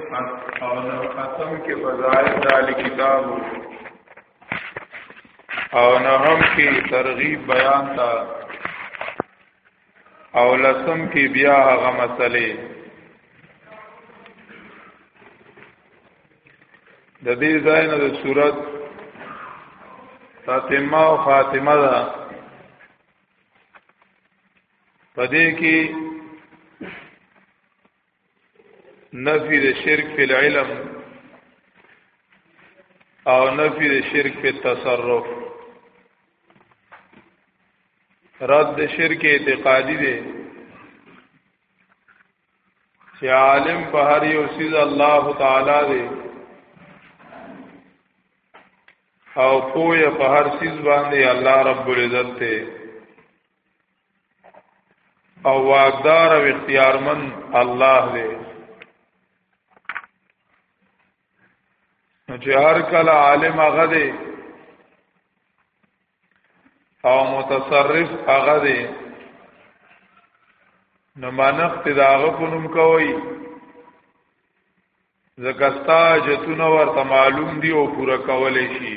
او نو ختم کې فضائل دال کتاب او نو هم کې ترغیب بیان تا او لسم کې بیا هغه مسلې د دې ځای نه د صورت تاتمه او خاتمه ده پدې کې نفی د شرک فی العلم او نفی د شرک فی التصرف رد د شرک اعتقادی دی چې عالم په هر یو سیز الله تعالی دی او پوهه په هر سیز باندې الله رب العزت دی او واقدار او اختیارمن الله دی نو چې هر کله عالم هغه دی او متصرف هغه دی نو منخت داغه په نوم کوي زکستا جتون ورته معلوم دی او پورا کولې شي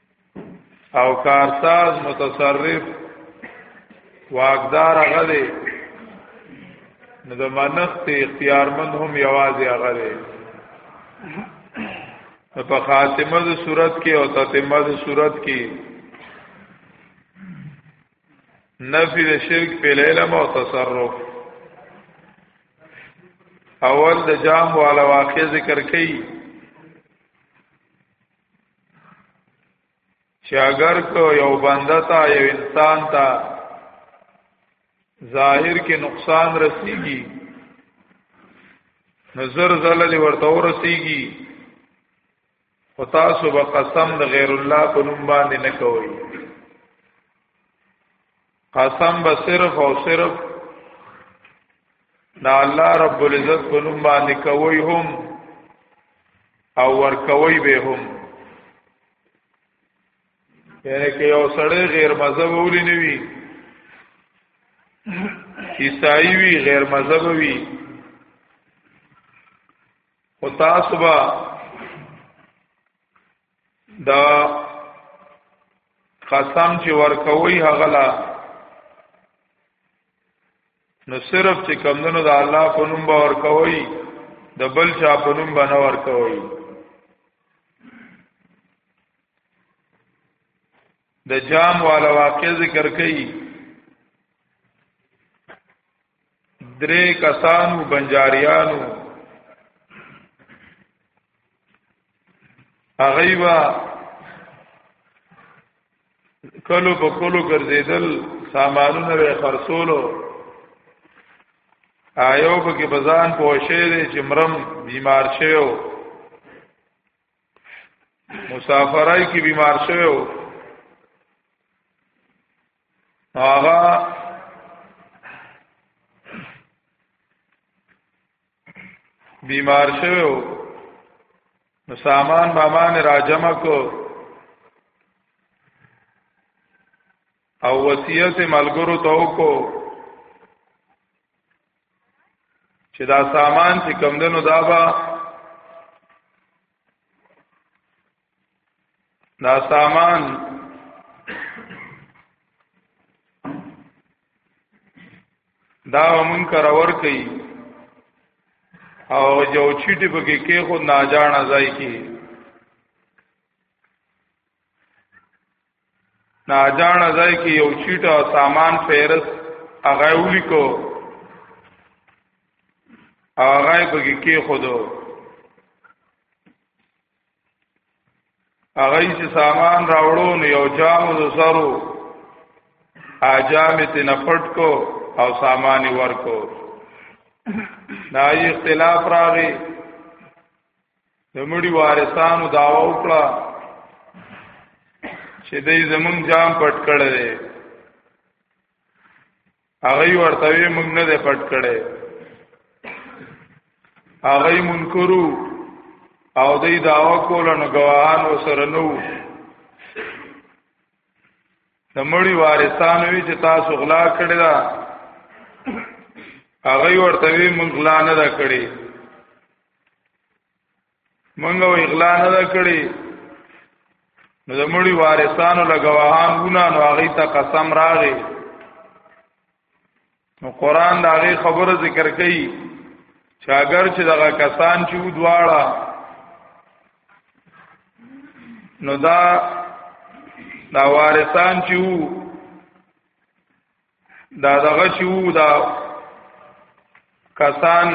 او کارساز متصرف واقدار هغه دی نو د منخت اختیارمند هم یوازې هغه دی په خاتمه د صورت کې او تتمه د صورت کې نفی د شرک په علم او تصرف اول د جام والا واقع ذکر کړي چې اگر کو یو بنده تا یو انسان تا ظاهر کې نقصان رسیږي نظر زلل ورته ورسیږي او تاسو به قسم د غیر الله په نوم باندې نه کوئ قسم به صرف او صرف دا الله رب العزت په نوم باندې کوي هم او ور کوي به هم یعنی که یو سړی غیر مذهب ولې نه وي عیسائی وی غیر مذهب وی او تاسو به دا قسم چې ورکوي هغه لا نو صرف چې کمندونو د الله په نوم به ورکوي د بل چا په نوم به نه ورکوي د جام والا واقع ذکر کړي درې کسانو بنجاریانو هغه وا کلو په کلو ګرځیدل سامانونه به خرصولو آیو په کې بزان پوښې دي چې مرم بیمار شوی مسافرای کې بیمار شوی هغه بیمار شوو نو سامان بامان را جمع کو او وصیت ملګرو ته وکړو چې دا سامان چې کم دنو دا به دا سامان دا مونږ کرور کوي او جو چیټي پکې کې خو ناجان ځای کې ناجان ځای کې یو چیټ او سامان فیرس هغه ولیکو هغه پکې کې خو دوه هغه چې سامان راوړو نو یو جام د سرو اجام ته نپټ کو او سامان ورکو دا یې اختلاف راغی د مړي وارثانو داوا وکړه چې دې زمون جام پټ کړل هغه ورته وی موږ نه ده پټ کړي هغه منکرو او دې داوا کول نو گواهان وسره نو نمړي وارثان وی چې تاسو غلا کړی دا هغه ورته وی موږ غلا نه دا کړی منګو اغلا نه دا کړی نو د مړي وارثانو لګواهان ونه نو هغه ته قسم راغی نو قران دا غي خبره ذکر کړي چې اگر چې دغه کسان چې و دواړه نو دا دا وارثان چې وو دا دغه چې وو دا کسان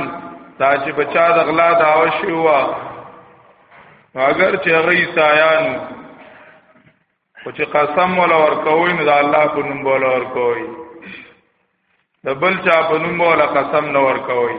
دا چې بچا د غلا داوا شي وا اگر چې هغه عیسایان او چې قسم ولا ورکوي نو د الله په نوم ولا ورکوي د بل چا په نوم ولا قسم نه ورکوي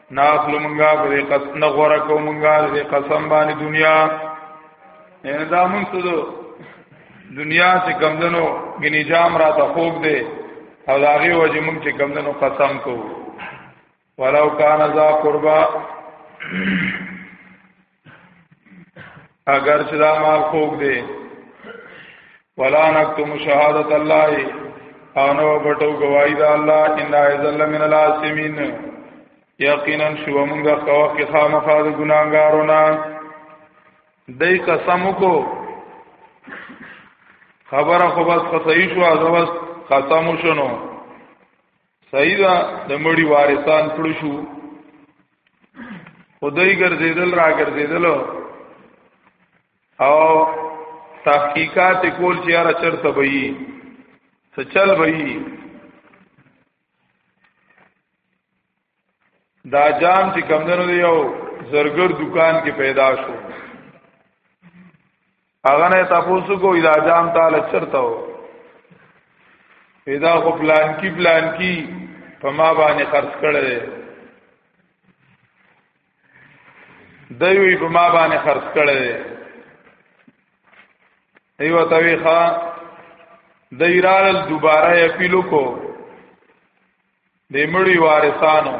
ناخلو منگا بده قسم نغورا کو منگا بده قسم بانی دنیا یعنی دا مونږ ته دنیا چې کمدنو غنی جام را ته خوګ دی او دا غي وجه مونږ چې کمدنو قسم کو ولو کان ذا قربا اگر چې دا مال خوګ دی ولا نکتم شهادت الله او نو بټو گواہی دا الله ان ازل من الاسمین یقینا شو موږ خوا کې خامخا د ګناګارونه دای قسم کو خبره خو بس خصای شو ازوس قسم شنو صحیح ده د مړي وارثان پړ شو خدای ګرځیدل را ګرځیدل او تحقیقات کول چې را چرته وي څه چل وي دا جام چې کمندونو دی یو زرګر دکان کې پیدا شو هغه نه تاسو کو اذا جام تعالی چرته و پیدا خو پلان کی پلان کی په ما باندې خرج کړل دوی په ما باندې خرج کړل ایو توی ښا دایرال دوباره اپیلو کو د مړی وارثانو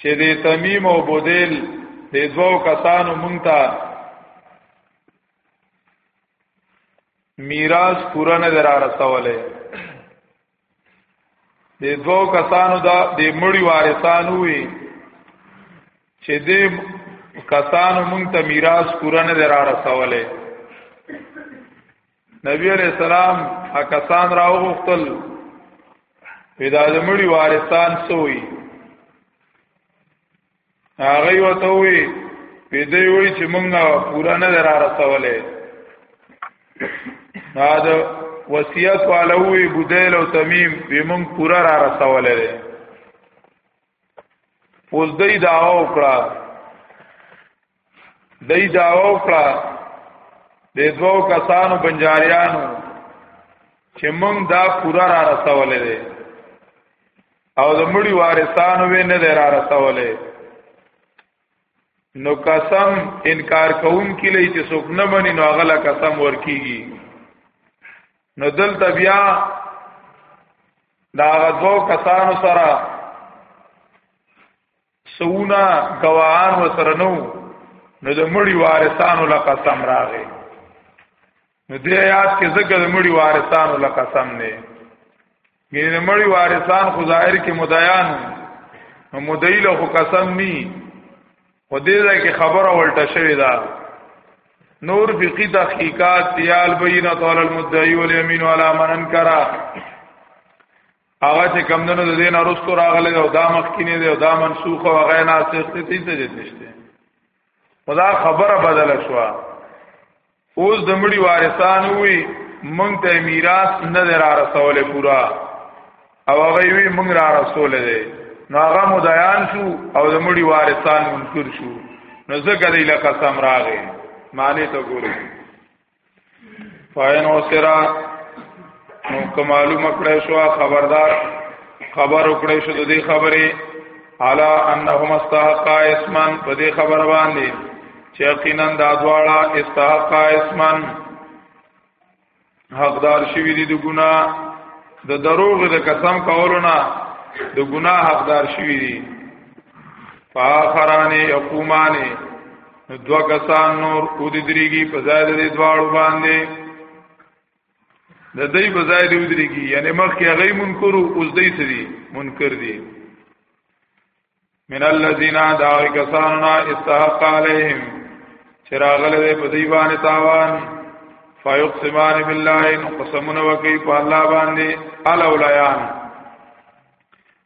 چې د تمیم او بودیل د دوو کسانو مونږ ته میراث پوره نه درا رسولې د دوو کسانو دا د مړی وارثانو وي چې د کسانو مونږ ته میراث پوره نه درا رسولې نبی علیہ السلام اکسان راو غختل پیدا دمړي وارثان سوی هغه وته وی پیدا وی چې مونږه پورا نه درا رسولې دا د وصیت والوی بدیل او تمیم به مونږ پورا را رسولې اوس دې داوا وکړه دای دا وکړه د دوو کسانو بنجاریانو چې مونږ دا پورا را رسولې دي او د مړي وارثانو وې نه دی را رسولې نو قسم انکار کوم کې لې چې څوک نه مني نو هغه لا قسم ورکیږي نو دلته بیا دا غو کسانو سره سونا گواهان وسره نو نو د مړي وارثانو له قسم راغی نو دې آیات کې ځکه د مړي وارثانو له قسم نه ګینه د مړي وارثان خو ظاهر کې مدعیان نو مدعی له قسم ني خو دې ځای کې خبره ولټه شوې ده نور فقی تحقیقات تیال بینه طول المدعی والیمین علی من انکرا هغه چې کم دنو د دین ارستو راغله او دا مخکینه دی او دا منسوخ او غیر ناسخ ته تی ته نشته خدا خبره بدله شو اوس د مړي وارثان وی مونږ ته میراث نه درا رسول پورا او هغه وی مونږ را رسول دی نو هغه مدعیان شو او د مړي وارثان منکر شو نو زګر له قسم راغې معنی ته ګورئ فاین او سرا نو کمالو مکړې شو خبردار خبر وکړې شو د دې خبرې الا انهم استحقا اسمن په دې خبر باندې چې یقینا دا دواړه استحقا اسمن حقدار شوی دي د ګنا د دروغ د قسم کولو نه د ګنا حقدار شوی دي فاخرانه یقومانه نو دو کسان نور او دی دریگی پزاید دی دوارو بانده د دې بزای دی ودرېږي یعنی مخکې هغه منکر اوس دې سری منکر دي من الذين دعا کساننا استحق عليهم چراغل دې په دی باندې تاوان فیقسمان بالله ان قسمنا وکي په الله باندې الاولیان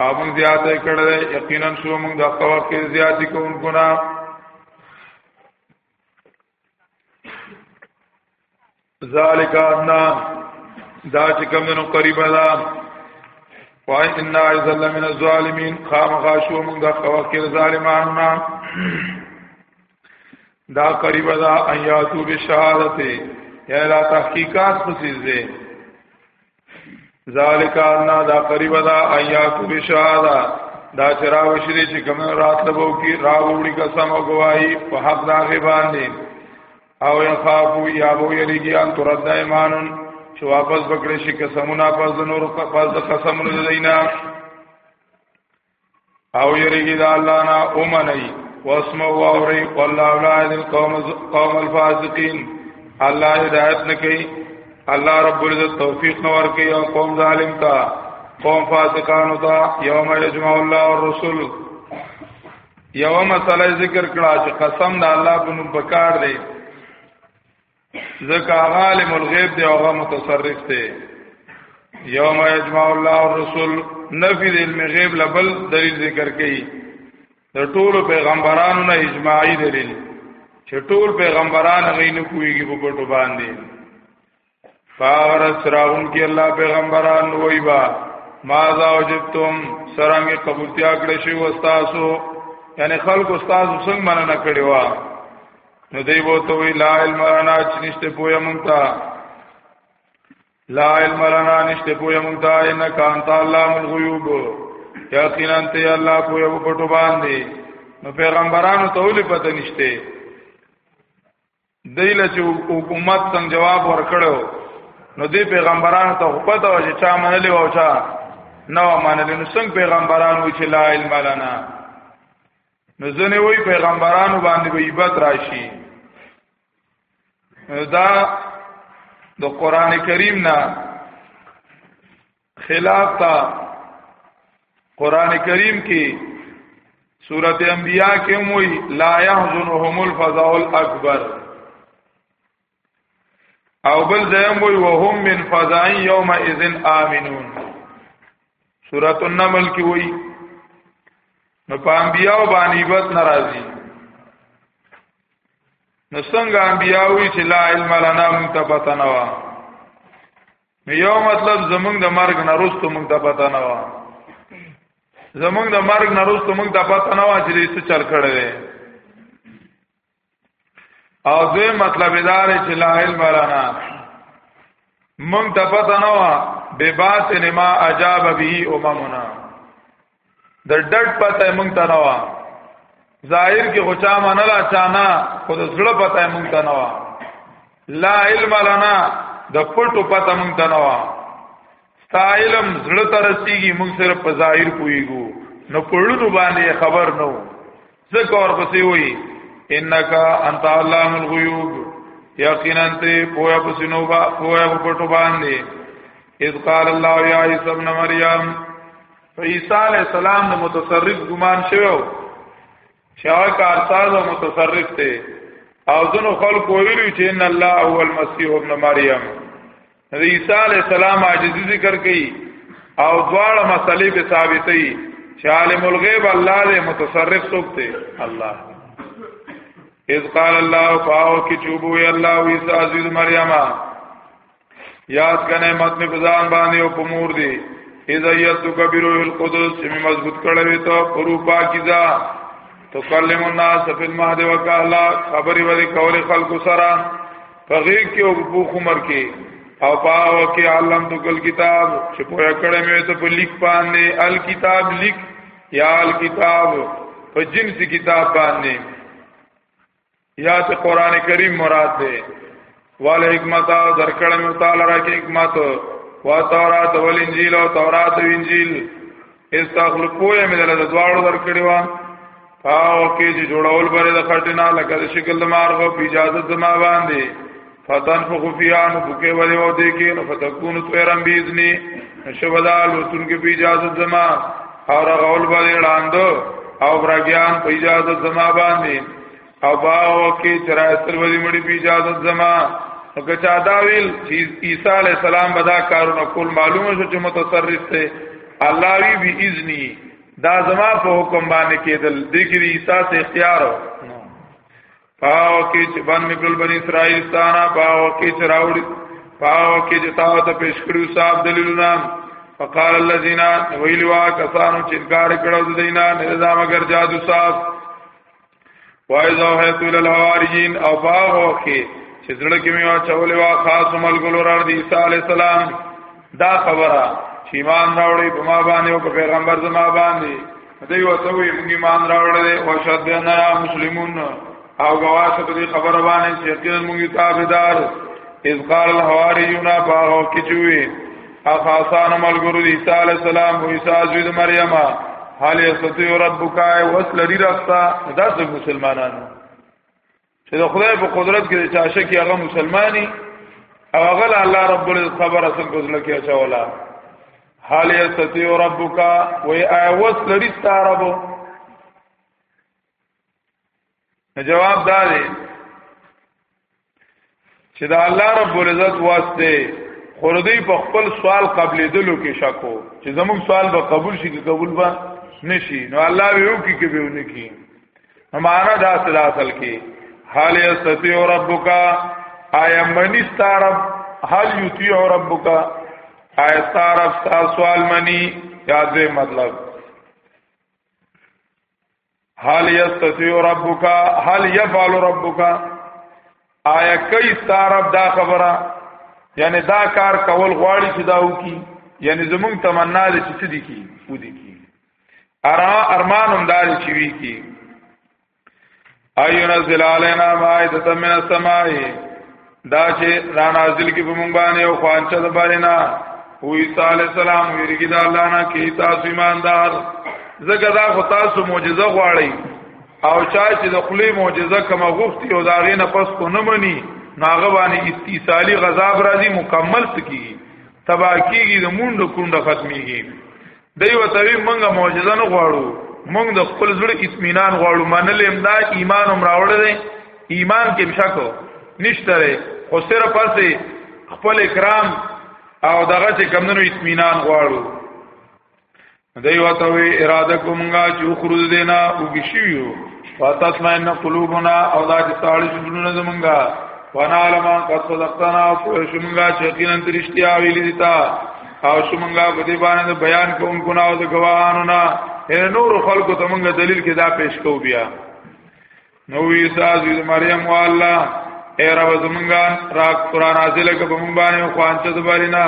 او موږ زیات کړه ده یقینا شو موږ د خپل وخت کې زیات کوونکو نه ذالک ان دا چې کوم نو قریب ده وای ان ازل من الظالمین خام غاشو موږ د خپل وخت کې ظالمانو نه دا قریب ده ایاتو بشارته یا لا تحقیقات خصیزه ذالک ان دا قریب دا ایاتو بشادا دا چرا وشری چې کوم رات لبو کی راوړي قسم او گواہی په حق دا غي باندې او يخافو یا بو یریږي ان ترد ایمان چې واپس بکړي شي قسمونه پس نور پس قسمونه دینا او یریږي دا الله نه اومني واسمو واوري والله اولاد القوم قوم الفاسقين الله هدایت نه کوي الله رب العزت توفیق نه ور کوي او قوم ظالم تا قوم فاسقانو تا یوم یجمع الله الرسل یو مسله ذکر کړه چې قسم د الله په نوم پکار دی ځکه عالم الغیب دی او هغه متصرف دی یوم یجمع الله الرسل نفی د علم غیب لبل دلیل ذکر کړي د ټولو پیغمبرانو نه اجماعي دلیل چې ټول پیغمبران غین کویږي په پټو باندې فاغر سراون کې الله پیغمبران وای با ما ذا وجبتم سرنګ قبولتیا کړی شو استاسو یعنی خلق استاسو څنګه مننه کړی و نو دی وو ته وی لا علم لنا چې نشته پوهه مونږ ته لا علم لنا نشته پوهه مونږ ته ان کان تعالی من غیوب یقینا ته الله پوهه په پټو باندې نو پیغمبرانو ته ولې پته نشته دیله چې حکومت څنګه جواب ورکړو نو دی پیغمبرانو ته پته و چې چا منلی و او چا نه منلی نو څنګه پیغمبرانو چې لا علم لنا نو ځنه وای پیغمبرانو باندې به عبادت راشي دا د قران کریم نه خلاف تا قران کریم کې سورته انبیاء کې هم وی لا يحزنهم الفزع الاکبر او بل زیم وی وهم من فزع یوم اذن آمنون سورۃ النمل کې وی نو په انبیاء باندې بد ناراضي نو څنګه انبیاء وی چې لا علم لنا من تبتنوا نو یو مطلب زمونږ د مرګ نه رستو موږ ته پتا نه وا زمونږ د مرګ نه رستو موږ ته پتا نه وا چې څه چل کړي او دوی مطلب دار چې لا علم لنا مونږ ته پته نه و به باطن ما عجاب به اممنا د ډډ پته مونږ ته نه و ظاهر کې غچا منلا چانا خود زړه پته مونږ ته نه و لا علم لنا د پټو پته مونږ ته نه و ستا علم زړه ته رسیږي مونږ سره په ظاهر پويګو نو پړونو باندې خبر نو ځکه ورپسې وایي انک انت علام الغیوب یقینا ته پوهه پسینو با پوهه په پټو باندې اذ قال الله یا عیسی ابن مریم عیسی علی السلام د متصرف ګمان شوو شاو کارساز او متصرف ته او ځنو خلق ویلو چې ان الله هو المسیح ابن مریم د عیسی علی السلام عاجزی ذکر کړي او دواړه مسلې به ثابتې چې عالم الغیب الله دې متصرف څوک دی الله اذ قال الله فاو کی چوبو یا الله عیسی عزیز مریم یاد کنه مت می بزان باندې او پمور دی اذا یتو کبیرو القدس می مضبوط کړه وی ته پرو پاکیزا تکلم الناس فی المهد وکالا خبری وری کول خلق سره پغې کې او په عمر کې او پاو کې علم تو کل کتاب چې په کړه مې ته په لیک باندې ال کتاب لیک یا ال کتاب په جنس کتاب باندې یا ته قران کریم مراد ده وال حکمت او درکړه مې تعالی را کې حکمت وا تورات ول انجیل او تورات او انجیل استغفر پوهه مې دلته دواړو درکړې و او کې چې جوړول باندې د خټینا لکه د شکل د مارغو په اجازه زما باندې فتن فخفیان بوکې ولې و دې کې نو فتكون طيرم باذنی شبدال وتون کې په اجازه زما او غول باندې لاندو او برګیان په اجازه زما باندې او با وکي چې را استل ولې مړي په اجازه زما که چا دا ویل چې عیسی علی السلام به دا کارونه کول معلومه شو چې متصرف دی الله وی به اذنی دا زما په حکم باندې کېدل د کې عیسی ته اختیار نو پاو کې چې بن مګل بن اسرائیل ستانا پاو کې چې راوړي پاو کې چې تاو ته پیش کړو صاحب دلیلونه فقال الذين ويلوا كسانو چې انکار کړو د دینه نه دا مگر جادو صاحب وایذا هیت الحواریین او باغ وکي چې زړه کې میوا چولې وا خاص ملګرو را دي عیسی علی السلام دا خبره چې ایمان راوړې په ما باندې او په پیغمبر زما باندې دوی وته وي موږ ایمان راوړل او شدنا مسلمون او گواشه په دې خبره باندې چې یقینا موږ تابعدار اذ قال الحواریون باغ کې چوي اخاصان ملګرو دی عیسی علی السلام او عیسی زوی مریم حال یستطیع ربک وصل لري راستا دا څنګه مسلمانانو چې د خدای په قدرت کې چا شکی هغه مسلمانی او هغه الله رب ال خبره څنګه ځل کې اچولا حال یستطیع ربک و ای وصل لري ستاربو جواب دا دی چې دا الله رب العزت واسطه خوردی په خپل سوال قبل دلو کې شکو چې زموږ سوال به قبول شي که قبول به نشي نو الله به یو کې کې به ونه کې معنا دا اصل کې حال استطيع ربک آیا منی ستارب حال یطيع ربک آیا ستارب ستا سوال منی یاد مطلب هل یستطيع ربک هل يفعل ربک آیا کوي ستارب دا خبره یعنی دا کار کول غواړي چې دا وکي یعنی زمونږ تمنا دې چې دې کی ودی کی ارا ارمان هم دار چې وی کی ایو نزل علینا مائدتا من السمائی دا چې را نازل کی په مونږ باندې او خوانچه د بارینا او عیسی علی السلام ویریږي دا الله نه کی تاسو ایماندار زګه دا خو تاسو معجزه غواړی او چا چې د خلی معجزه کما غوښتي او دا غینه پس کو نه مني ناغه باندې استیصالی غذاب راځي مکمل تکیږي تبا کیږي د مونډ کونډه ختميږي دی وتوی مونږه معجزه نه غواړو مونږ د خپل زړه اطمینان غواړو منل امدا ایمان هم راوړل دی ایمان کې بشکو نشته خو صرف پسې خپل اکرام او دغه چې کمونو اطمینان غواړو دی وتوی اراده کومګه چې خروج دینا او بشیو فتسمعنا قلوبنا او دا چې تاړي شنو زمونږه وانا علما قد صدقتنا او شمونږه چې یقینا ترشتیا ویل دي تا او شومنګا په دې باندې بیان کوم ګناو د ګواهانو نه نور خلکو ته مونږ دلیل کې دا پیش کو بیا نو عیسی عزیز مریم والله اے رب زمونږه را قران نازل ک په مونږ باندې خوانچ د بارینا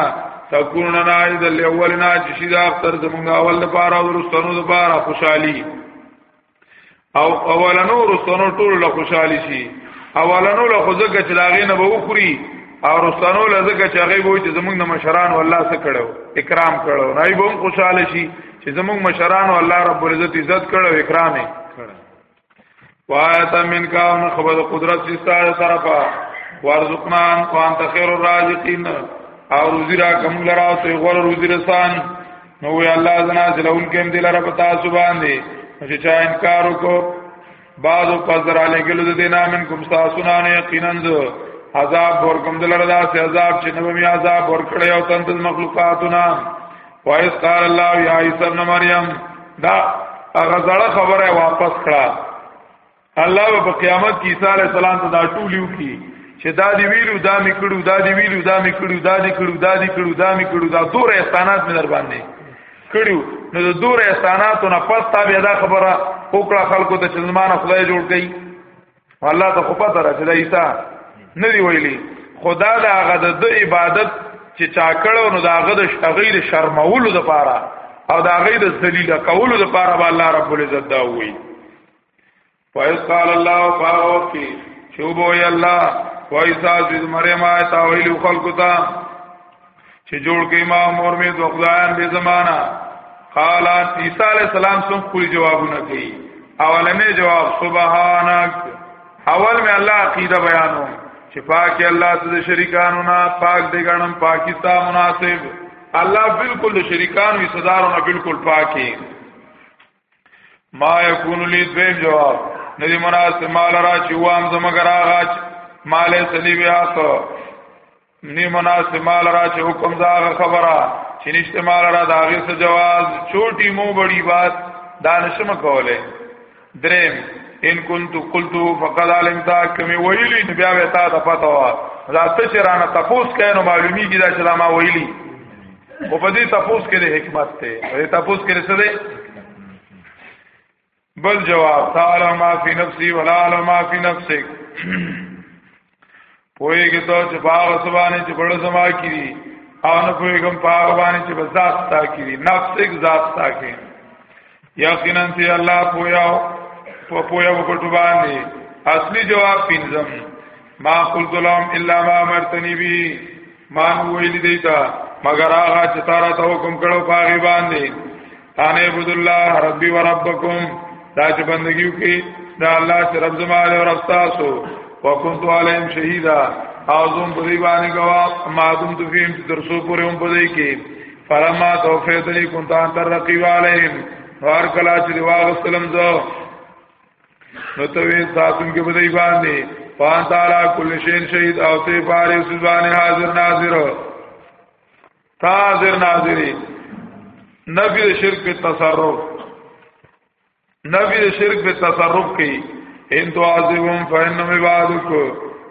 تکون نه اید الاولنا چې شي دا اختر زمونږه اول لپاره او ورستنو لپاره خوشحالي او اولنو رسونو ټول له خوشحالي شي اولنو له خوځګه چې لاغې نه به وخوري او رسونو له زګه چې هغه وو چې زمونږ د مشران والله سره کړو اکرام کړو راي به هم خوشاله شي چې زمونږ مشران والله رب العزت عزت کړو اکرام یې کړو وایت من کا ان خبر قدرت چې ستاره طرفه وارزقنا وانت خير الرازقين او روزی را کوم لرا او غور روزی رسان نو وی الله زنا زلون کې دل رب تاسو باندې چې چا انکار وکړو بعض پزر علی ګلو د دینه من کوم تاسو نه یقینا عذاب ور کوم دل ردا سي عذاب چې نو می عذاب ور کړی او تنت مخلوقاتنا وایس قال الله یا عیسی ابن مریم دا هغه زړه خبره واپس کړه الله په قیامت کې عیسی علی السلام ته دا ټول یو کی چې دا دی ویلو دا می کړو دا دی ویلو دا می کړو دا دی کړو دا دی کړو دا می کړو دا دور احسانات مې در باندې کړو نو د دور احساناتو نه پس تا بیا دا خبره وکړه خلکو ته چې زمانه خدای جوړ کړي الله ته خو پته را چې دا عیسی نه دی ویلي خدا دا هغه د عبادت چې چا کړو نو دا هغه د شغیر شرمولو لپاره او دا هغه د ذلیل کولو لپاره الله رب العزت دا وایي فایز قال الله فاوت کی چوبو ی الله فایزا ذل مریم آیت اویل خلق تا چې جوړ کې ما مور می دو خدایان به زمانہ قال عیسی علی السلام سم کوئی جوابونه کوي اولنې جواب سبحانك اول می الله عقیده بیانو چې پاک الله د شریکانو نه پاک دی غنم پاکستان مناسب الله بالکل شریکانو صدارونه بالکل پاکي ما یکون لی دویم جواب ندی مناسب مال را چې وام زمګر آغاج مال سلی بیا سو نی مناسب مال را چې حکم دا خبره چې نشته مال را داغه څه جواز چوټي مو بڑی بات دانشم کوله دریم ان كنت قلت فقد علمت كما ویلی نو بیا وتا ته پتا وا راته چرانه تپوس کینو معلومیږي دا چې ما ویلی او په دې تاسو کې د حکمت ته په دې تاسو کې څه دی بل جواب تعالی ما فی نفسی ولا علم ما فی نفسک پوهیږي ته چې باغ سبانه چې بڑو زما کړي او نه پوهیږم باغ باندې چې بزاست تا کړي نفسک ذات تا کړي یقینا چې الله پویا په پویا وکړو باندې اصلي جواب پینځم ما قلت لهم الا ما مرتنی بی ما ویل دی تا مگر هغه چې تارا ته حکم کړو پاغي باندې ان عبد الله ربي وربکم دا چې بندګیو کې دا الله چې رب زما او رب تاسو وکنت علیهم شهیدا اعظم په دی باندې گواه ما دم تفیم ترسو پورې هم په دی کې فلما توفیتنی كنت انت الرقیب علیهم وار کلا چې دی واغسلم زو نو ته وی ساتون کې بدای باندې پان تعالی کل شین شهید او ته فارس زبان حاضر ناظر حاضر ناظری نفی شرک تصرف نبی د شرک په تصرف کوي ان تو عذبهم فانهم عبادك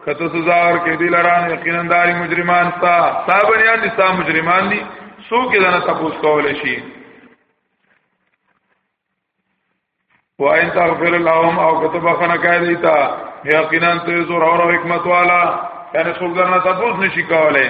کته سزا ور کې دي لران یقینا داري مجرمان تا صاحبان دي صاحب مجرمان دي سو کې دنه تاسو کول شي وان تغفر لهم او كتب خنا کای دیتا یقینا ته زور او حکمت والا یعنی څوک درنه تاسو نشي کولای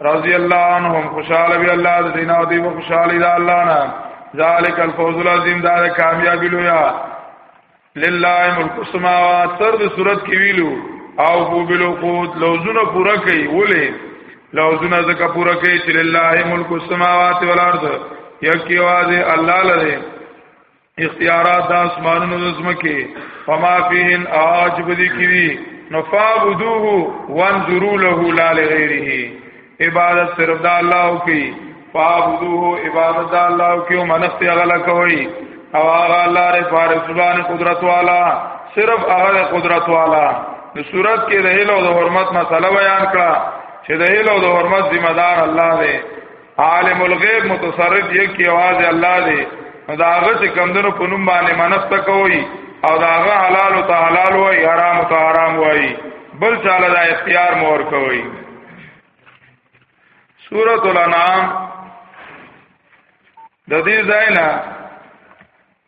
رضی الله عنهم خوشاله وی الله د دین او دی خوشاله دی الله نه ذالک الفوز العظیم دا کامیابی لویا لله ملک السماوات تر د صورت کې ویلو او بو بلوقوت لوزونه پورا کوي ولې لوزونه زکه پورا کوي چې لله ملک السماوات والارض یکی واځي الله لره اختیارات د اسمانونو د زمکه فما فيهن عاجب دي کړي نفعبدوه وانظروا له لا لغيره عبادت صرف د الله او کی فعبدوه عبادت د الله او کی او منخت غلا کوي او هغه الله ر فارس سبحان قدرت والا صرف هغه قدرت والا نو صورت کې د هیلو د حرمت مسله بیان کړه چې د هیلو د حرمت ذمہ دار الله دی عالم الغیب متصرف یې کې आवाज الله دی دا هغه چې کمندونو په نوم باندې منښت کوي او دا هغه حلال او حلال وای حرام او حرام وای بل چاله دا اختیار مور کوي سورۃ الانعام د دې ځای نه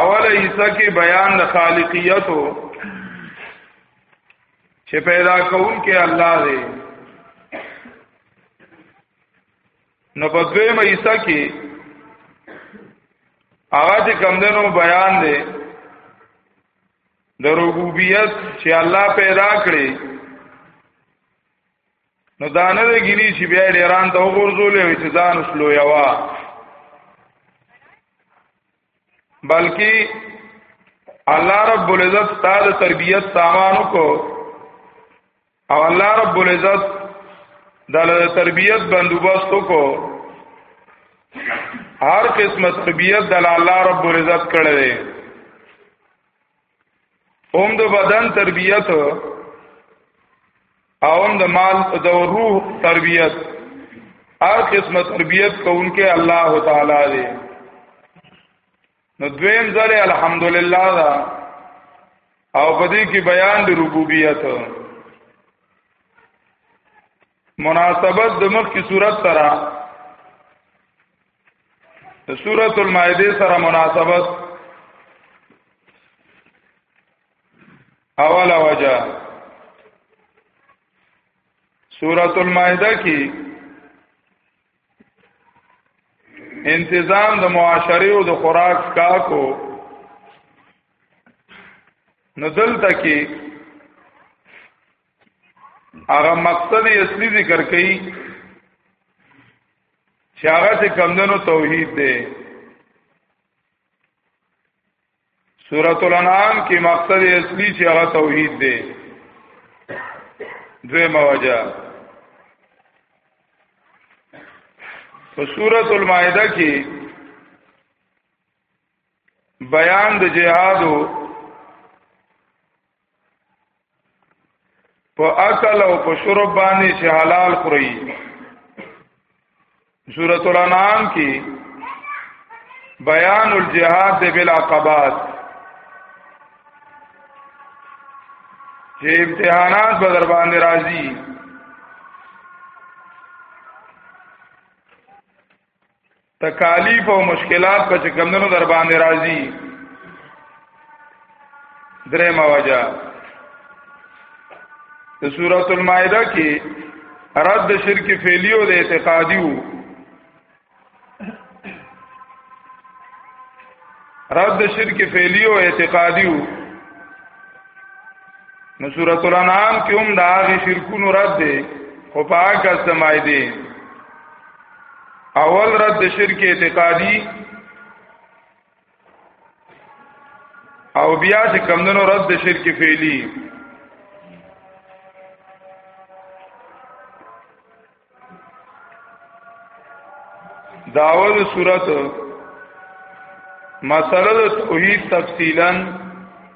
اول ایسا کې بیان د خالقیتو چې پیدا کون کې الله دی نو په دویم ایسا کې هغه چې کمندونو بیان دی د ربوبیت چې الله پیدا کړی نو دا نه دی ګینی چې بیا ایران ته وګورځولې وي چې ځان وسلو یوا بلکې الله رب العزت ستاسو تربیت سامان کو او الله رب العزت دله تربیت بندوبست کو هر قسمه تربیت دله الله رب العزت کړی دی هم د بدن تربیت او هم د مال د روح تربیت هر قسمه تربیت کوونکې الله تعالی دی نو دویم ځله الحمدلله دا او پدې کې بیان د ربوبیت مناسبت د مخ کی صورت سره د سورۃ المائده سره مناسبت اوله وجه سورۃ المائده کې انتظام د معاشري او د خوراک کا کو نو دلته کې هغه مقصد اصلي ذکر کړي چې هغه چې کمندنو توحید دی سورۃ الانعام کې مقصد اصلي چې هغه توحید دی دوی مواجه په سورۃ المائده کې بیان د جهادو په اکل او په شرب باندې چې حلال خوري سورۃ الانعام کې بیان الجهاد بالعقبات چې امتحانات به در باندې راځي تکالیف او مشکلات په کمندونو در باندې راځي درې مواجه د سورۃ المائده کې رد شرک فعلی او د اعتقادي وو رد شرک فعلی او اعتقادي وو نو سورۃ الانعام کې هم دا غي شرکونو رد دي خو پاک استمای دي اول رد شرک اعتقادي او بیا چې کمندونو رد شرک فعلی داول صورت مسله د توحید تفصیلا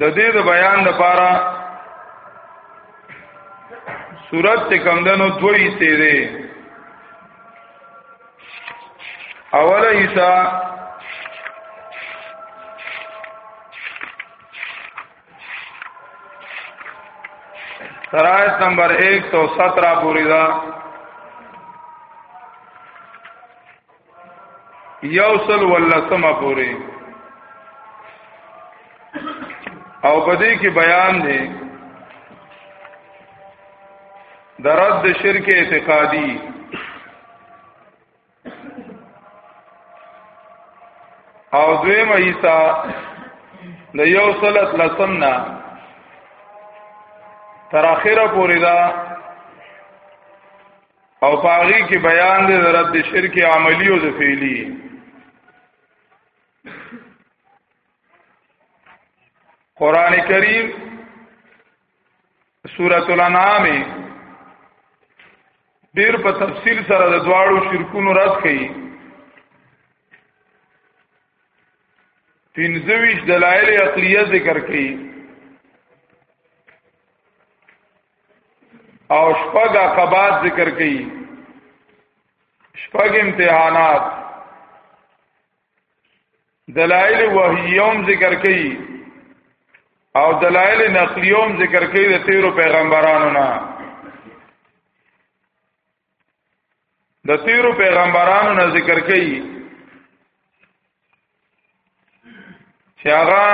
د دې د بیان لپاره صورت ته کم دنو دوی سي دي اوله حصہ سرایت نمبر 117 پوری دا یوصل ولسمه پوری او پدې کې بیان دی د رد شرک اعتقادي او دویم ایسا د یو صلت لسمنا تر اخره پوری دا او پاغي کې بیان دی د رد شرک عملی او د فعلی قران کریم سورۃ الانعام ډیر په تفصیل سره د دواړو شرکونو رد کړي پنځویش دلایل عقلیه ذکر کړي او شپږ عقبات ذکر کړي شپږ امتحانات دلائل وحیوم ذکر کړي او دلائل نقلیوم ذکر کړي د تیرو پیغمبرانو نه د تیرو پیغمبرانو نه ذکر کړي چې هغه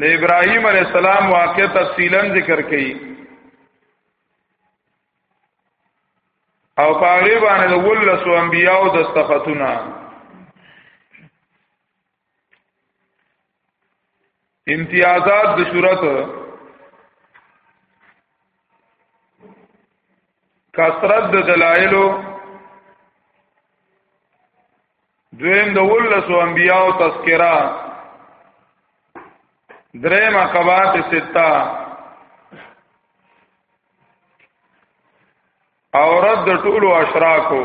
د ابراهیم علی السلام واقع تفصیلا ذکر کړي او پاغي باندې د ولس او انبیاو د صفاتونه امتیازات د صورت کثرت د دلایلو دویم د ولس او انبیاء او تذکرہ دریم قبات ستا او رد د ټولو اشراکو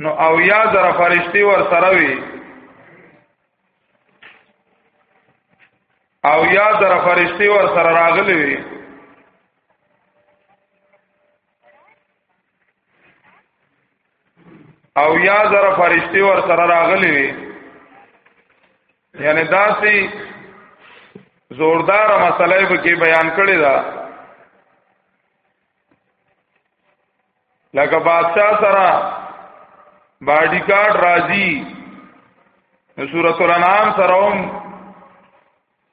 نو او یا زره فرشتي ور سره وي او یا زره فرشتي ور سره راغلي وي او یا زره فرشتي ور سره راغلي وي یعنی داسي زوردار مسله به کې بیان کړی دا لکه بادشاہ سره باډی کارت راځي نو سورۃ الانعام سره هم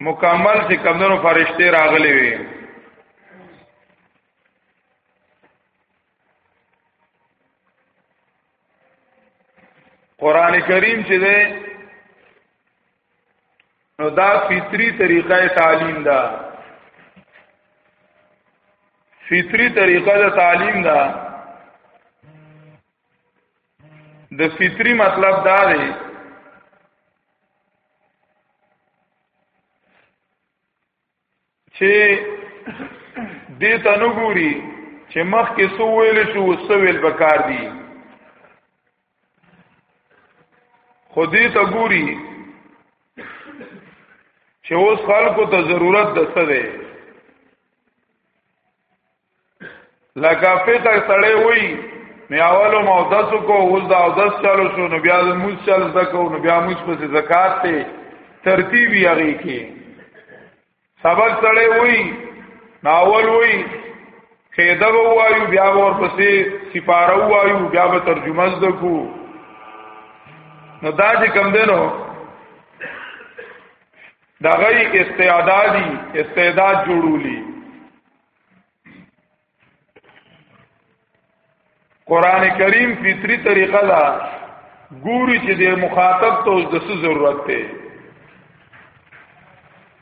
مکمل چې کمندونو فرشته راغلي وي قران کریم چې ده نو دا فطری طریقه تعلیم ده فطری طریقه د تعلیم ده د فطری مطلب دا دی چې دې ته نو ګوري چې مخ کې سو ویل شو وسو ویل بکار دي خو دې ته ګوري چې اوس خلکو ته ضرورت د څه دی لکه فطر سړی وای نو اولو مو داسو کو اوس دا داس چالو شو نو بیا د موس چل زکو نو بیا موس په زکات ته ترتیب یری کی سبق سره وی ناول وی خیده وایو بیا ور پسې سپاره وایو بیا به ترجمه زکو نو دا چې کم دینو دا غي استعدادي استعداد جوړولي قران کریم فطری طریقه دا ګوري چې د مخاطب ته اوس د څه ضرورت دی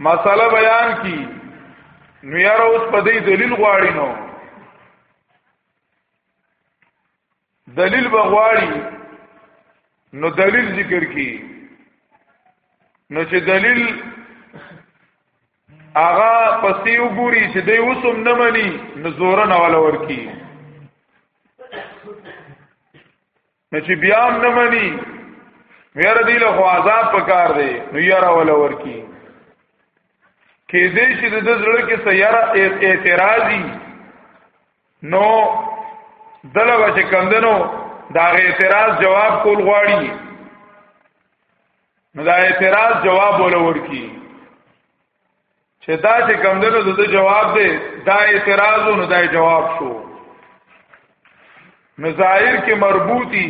مساله بیان کی نو یاره اوس په دې دلیل غواړي نو دلیل بغواړي نو دلیل ذکر کی نو چې دلیل هغه پسې وګوري چې دوی وسوم نه مني نو زور نه ولا ورکی نو چې بیا هم نه مني مېره دی له عذاب پکار دی نو یاره ولا ورکی کې دې چې د زړه کې سیاره اعتراضي نو دله وجه کمدنو دا اعتراض جواب کول غواړي نو دا اعتراض جواب ولور کی چې دا چې کمدنو د جواب دی دا اعتراض نو دا جواب شو نو ظاهر کې مربوطی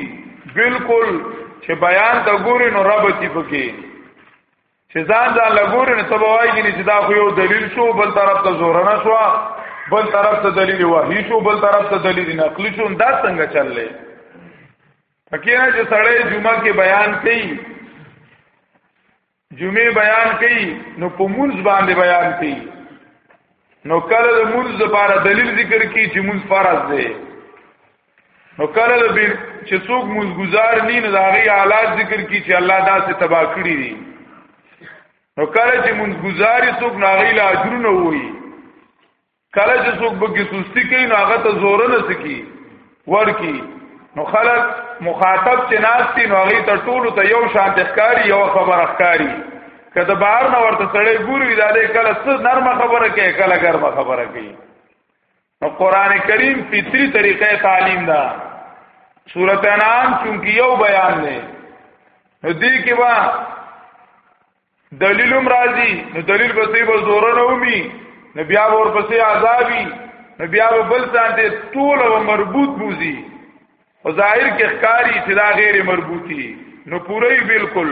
بالکل چې بیان د ګورې نو ربطی پکې چې ځان ځان لګوري نو تبه وایي کني چې دا خو یو دلیل شو بل طرف ته زورنه شو بل طرف ته دلیل وحی شو بل طرف ته دلیل نقلی شو دا څنګه چللې پکې نه چې سړی جمعه کې بیان کوي جمعه بیان کوي نو په مونږ باندې بیان کوي نو کله د مونږ لپاره دلیل ذکر کوي چې مونږ فرض دی نو کله د چې څوک موږ گزار نه نه داغي حالات ذکر کی چې الله دا څه تبا کړی دي نو کله چې موږ گزاري څوک ناغي لا اجر نه وایي کله چې څوک بګي سستی کوي ناغه ته زور نه سکی ورکی نو خلک مخاطب چې ناشتي نو هغه ته ټولو ته یو شان تخکاری یو خبره ښکاری کله بهر نه ورته سړی ګوري دا دې کله څه نرمه خبره کوي کله ګرمه خبره کوي نو قران کریم فطری طریقې تعلیم دا سورته انعام چونکی یو بیان دی نو دې کې با دلیلم راځي نو دلیل به سی به زور نه ومي نو بیا ور پسې عذابي نو بیا به بل ځان ته ټول او مربوط بوزي او ظاهر کې ښکاری چې دا غیر مربوطي نو پوره بالکل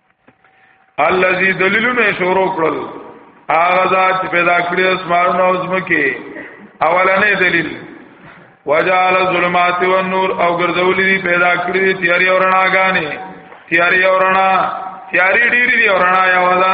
الذي دلیلونه شروع کړل هغه ذات پیدا کړی اسمانونه او زمکه اولنې دلیل وجعل الظلمات والنور او ګرځولې دي پیدا کړې دي تیاری او رڼا غانې تیاری او رڼا تیاری ډېری دي او رڼا یو ده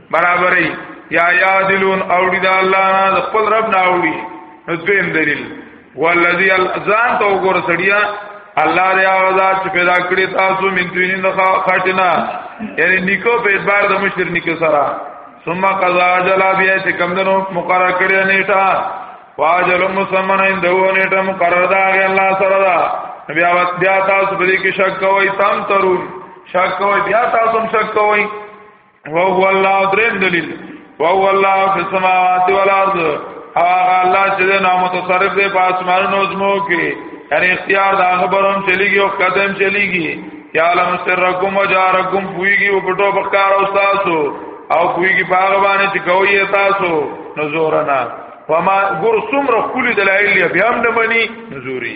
برابرې یا یادلون اوړي د الله نه د خپل رب نه اوړي نو دویم دلیل والذي الزان تو ګور سړیا الله دې آواز چې پیدا کړی تاسو من دوینین د خاطنا یعنی نیکو په اعتبار د مشر نیکو سره ثم قضا جلا بیا چې کمندنو مقرر کړی نیټه واجل مسمن عنده نیټه مقرر دا الله سره دا بیا بیا تاسو په دې کې شک کوئ تم ترون شک کوئ بیا تاسو شک کوئ او هو الله دریم دلیل او هو الله فی السماوات والارض هغه الله چې نو متصرف دی په اسمانونو او زمو کې یعنی اختیار دا خبرم چلیږي او قدم چلیږي یا علم سرکم و جارکم پویږي او پټو بخکار او تاسو او پویږي باغ باندې چې کوي تاسو نزورنا فما ګور سمره کلی دلایل بیا هم نه مني نزوري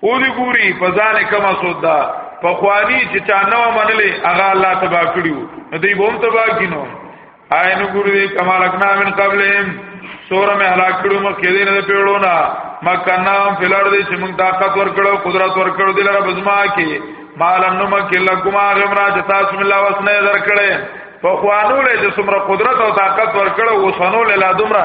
او دی ګوري په ځان کما سود دا په خواني چې چا نو منلې هغه الله تبا کړیو نو دی بوم تبا کینو آی نو ګوري دی کما لکنا من قبلهم سور مې هلاک کړو مخ کې دې نه پیړو نا مکنا فلر دې چې موږ طاقت ور کړو قدرت ور کړو دلاره بزما کې مالم نو مکه لکما غمرا چې تاسو مله وسنه در کړې په خوانو له چې څومره قدرت او طاقت ور کړو وسنو له لا دومره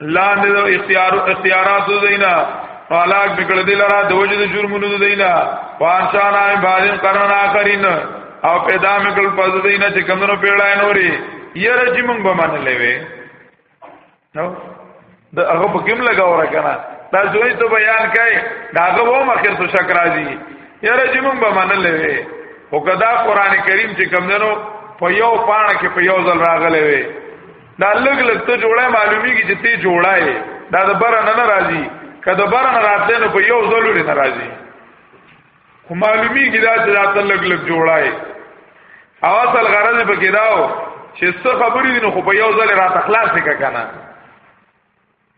لاندې د اختیار اختیارات دینا فلاک بکړ دی لرا د وجه د جرمونو دینا وانشان آئے بازن قرن آخرین او پیدا مکل پس دینا چې کمدنو پیڑای نوری یره چې مونږ به من لوي نو د هغه په کوم لګاو را کنه دا زوی ته بیان کای دا هغه و مخیر تو شک راځي یره چې مونږ به من لوي او کدا قران کریم چې کمدنو په یو پاڼه کې په یو ځل راغلی وي دا لګ لګ ته جوړه معلومیږي چې ته جوړه یې دا د بره نه ناراضي کله بره نه راتلې نو په یو ځل لري ناراضي خو معلومیږي دا چې دا ته لګ لګ جوړه یې او اصل غرض به کېداو چې څه خبرې دي نو خو په یو ځل را تخلاص وکړه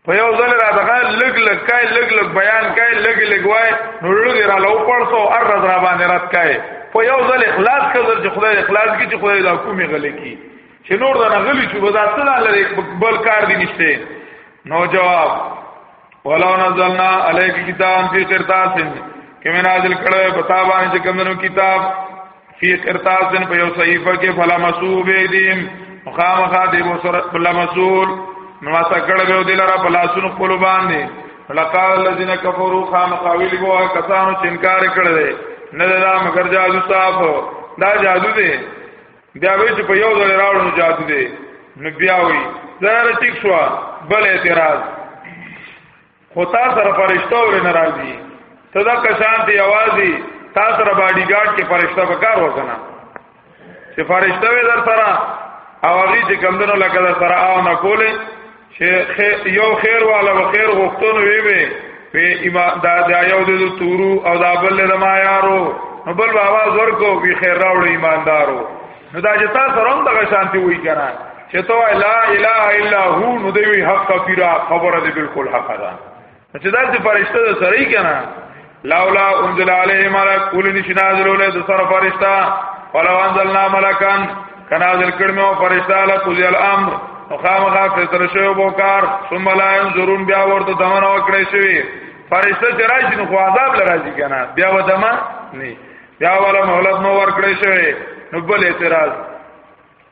په یو ځل را دغه لګ لګ کای لګ لګ بیان کای لګ لګ وای نو لګ را لو پړسو ار رز را باندې رات کای په یو ځل اخلاص کړل چې خدای اخلاص کی چې خدای لا کومې غلې کی چې نور دا غلې چې ودا سره لري بل کار دی نشته نو جواب ولو نزلنا علیک کتاب فی قرطاس کمن نازل کړه پتا باندې کومو کتاب فی قرطاسن په یو صحیفه کې فلا مسوب ایدیم مخامخا دی بو سره فلا مسول نو ما تکړه به دلاره فلا سن خپل باندې لقال الذين كفروا خامخاویل بو کسانو چې انکار کړل دي نه دا مگر جادو صاحب دا جادو دی بیا وی چې په یو ځل راوړو جادو دی نو بیا وی زره ټیک شو بل اعتراض خو تا سره فرشتہ ولې ناراضي ته دا کسان دی اوازي تا سره باډي ګارد کې فرشتہ وکړ وکنه چې فرشتہ وې در سره او هغه چې کمندونو لکه در سره او نه کولې چې یو خیر والا و خیر غوښتون وی وی په ایمان دا دا یو د تورو او دا بل د ما یارو نو بل आवाज ورکو وی خیر راوړ ایماندارو نو دا چې تاسو سره هم دغه شانتي وایي کنه چې تو لا اله الا هو نو دی وی حق کفیرا خبره دی بالکل حق ده چې دا چې فرشته ده سره یې کنه لولا انزل علیه ملک کول نشنازل له د سره فرشته ولو انزلنا ملکان کنازل کړمو فرشته له قضی الامر مخامخا فیصله شوی وو کار ثم لا ينظرون بیا ورته دمن وکړی شوی فرشته چې راشي نو خو عذاب لراځي کنه بیا و دمه نه یا ولا مهلت نو ورکړې شوی نو بل اعتراض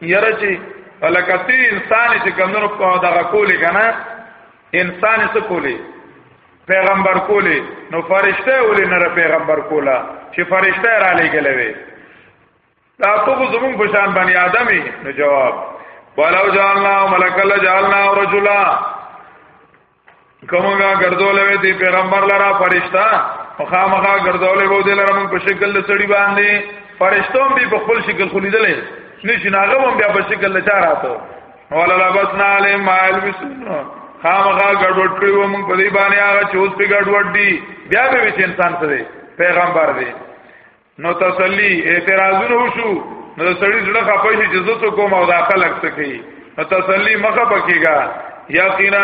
یره چې ولکتی انسان چې کمنو په دغه کولې کنه انسان څه کولې پیغمبر کولې نو فرشته ولې نه پیغمبر کولا چې فرشته را لېګلې وي دا ټول زمون په شان باندې آدمي نو جواب ولو جعلنا ملک الله جعلنا رجلا کومګه ګرځولې وې دی پیغمبر لرا فرشتہ خامخا ګرځولې وو دی لرا موږ په شکل لسړي باندې فرشتو هم په خپل شکل خلیدلې نشي ناغه هم بیا په شکل لچا راته ولا لبسنا علی ما البسون خامخا ګډوډ کړی وو موږ په دې باندې هغه چوز په ګډوډ دی بیا به وچ انسان څه دی پیغمبر دی نو تسلی اعتراضونه وشو نو د سړي زړه خپه شي چې زه څه کوم او دا خلک څه کوي نو تسلی مخه پکېږه یقینا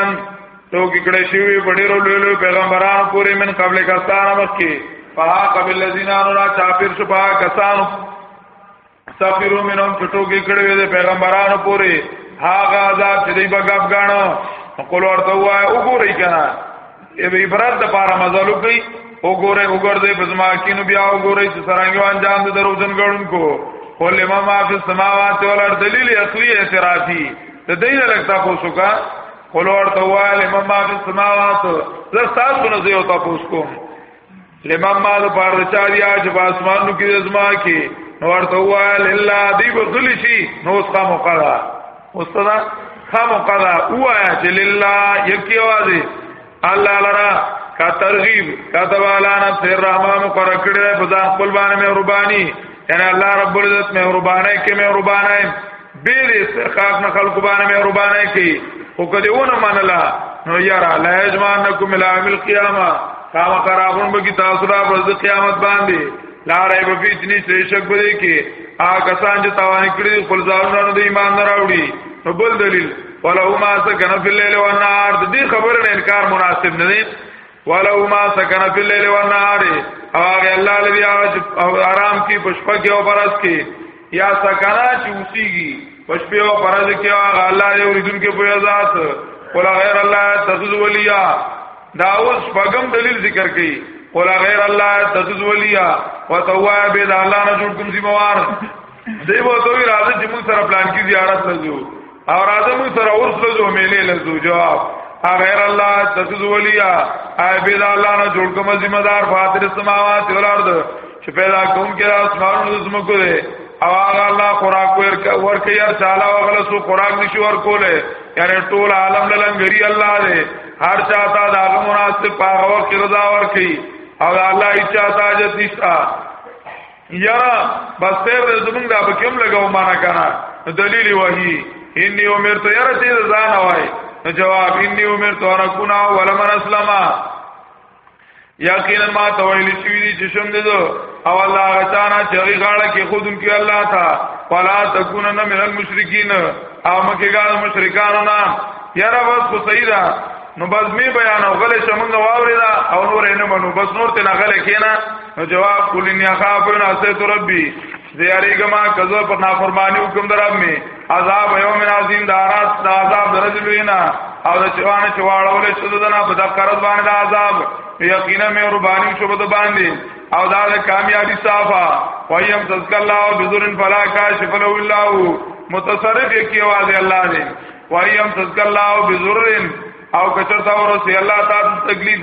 ټوکی کړه شوی په ډیرو لوی لوی پیغمبرانو پورې من قبل کستان مخکې فها قبل الذين انوا چاپیر شو پها کسانو سفیرو منهم چټو کې کړي وي د پیغمبرانو پورې هاغه عذاب چې دوی بغاب غاڼو نقول ورته وای وګورئ کنه ای عبرت د پاره مزلو کوي وګورئ وګورئ په زما کې نو بیا وګورئ چې سرانګو انجام د دروځن غړونکو قول ما ما فی السماوات والارض دلیل اصلي اعترافي ته دینه لګتا کو شوکا قول ورته وای ما ما فی السماوات زه تاسو نه زه او تاسو کوم لمن ما د پاره چا دی چې په اسمانو کې ازما کې نو ورته وایل الا دی بغل شي نو اوس کا موقع ده اوس دا کا موقع ده وایا چې لله یکی आवाज الله لرا کا ترغیب کا توالا نفس الرحمن مقرر کړی په ځان خپل باندې مهرباني یعنی الله رب العزت مهربانه کې مهربانه ډېر استخاف نه خلق باندې مې ربانه کوي او کله ونه منلا نو یارا لا یجمعنکم الی یوم القیامه قام خرابون به کی تاسو را ورځ قیامت باندې لا ریب فی اتنی سه شک بده کې آ کسان چې تاوان کړی خپل ځانونو د ایمان نه راوړي نو بل دلیل ولو ما سکن فی الليل والنهار دې خبره نه انکار مناسب نه دی ولو ما سکن فی الليل والنهار او هغه الله لوی آرام کی پشپا کې او پرس کې یا سکنا چې اوسیږي پشپا او پرس کې هغه الله یې اوریدون کې په ذات ولا غیر الله تزز ولیا دا اوس فغم دلیل ذکر کړي ولا غیر الله تزز ولیا وتوا به الله نه جوړ کوم ذمہ وار دی وو دوی راځي چې موږ سره پلان کې زیارت لزو او راځي موږ سره اورس لزو میلې لزو جواب غیر الله تسوز ولیا ای بيد الله نه جوړ کوم ذمہ دار فاطر السماوات والارض چې پیدا کوم کې اسمانونو زمکو دی او هغه الله خوراک ورکه یار چاله وغله سو خوراک نشي ورکوله یعنی ټول عالم لنګری الله دی هر چاته دا مناسب هغه وخت رضا ورکي او الله یې چاته جدي یرا بس تیر دې زمونږ د بکیم لګاو معنا کنه دلیل وحی انی عمر ته یرا دې ځان وای جواب انی عمر تو انا کنا ولمن اسلم یقینا ما ته ویل شوی دي چې شم دې او الله غتانا چې غاړه کې خودم کې الله تا فلا تکونن من المشرکین او مکه ګال مشرکانو نه یاره بس خو صحیح ده نو بس می بیان او غلې شمنګ واوري دا او نور نه منو بس نور ته نه غلې کینا نو جواب کولین یا خاف نه اسه تو ربي زیاری گما کذو پر نافرمانی حکم درام می عذاب یوم عظیم دارات دا عذاب درج لینا او د چوان چواړه ولې چې دنا په دقرت باندې دا عذاب یقینا مې قرباني شو بده باندې او دا د کامیابی صافا وایم تذکر الله بذرن فلا کاشف له الله متصرف یکی واځي الله دې وای هم تذک الله بذرن او کچرتا ورسی الله تعالی تکلیف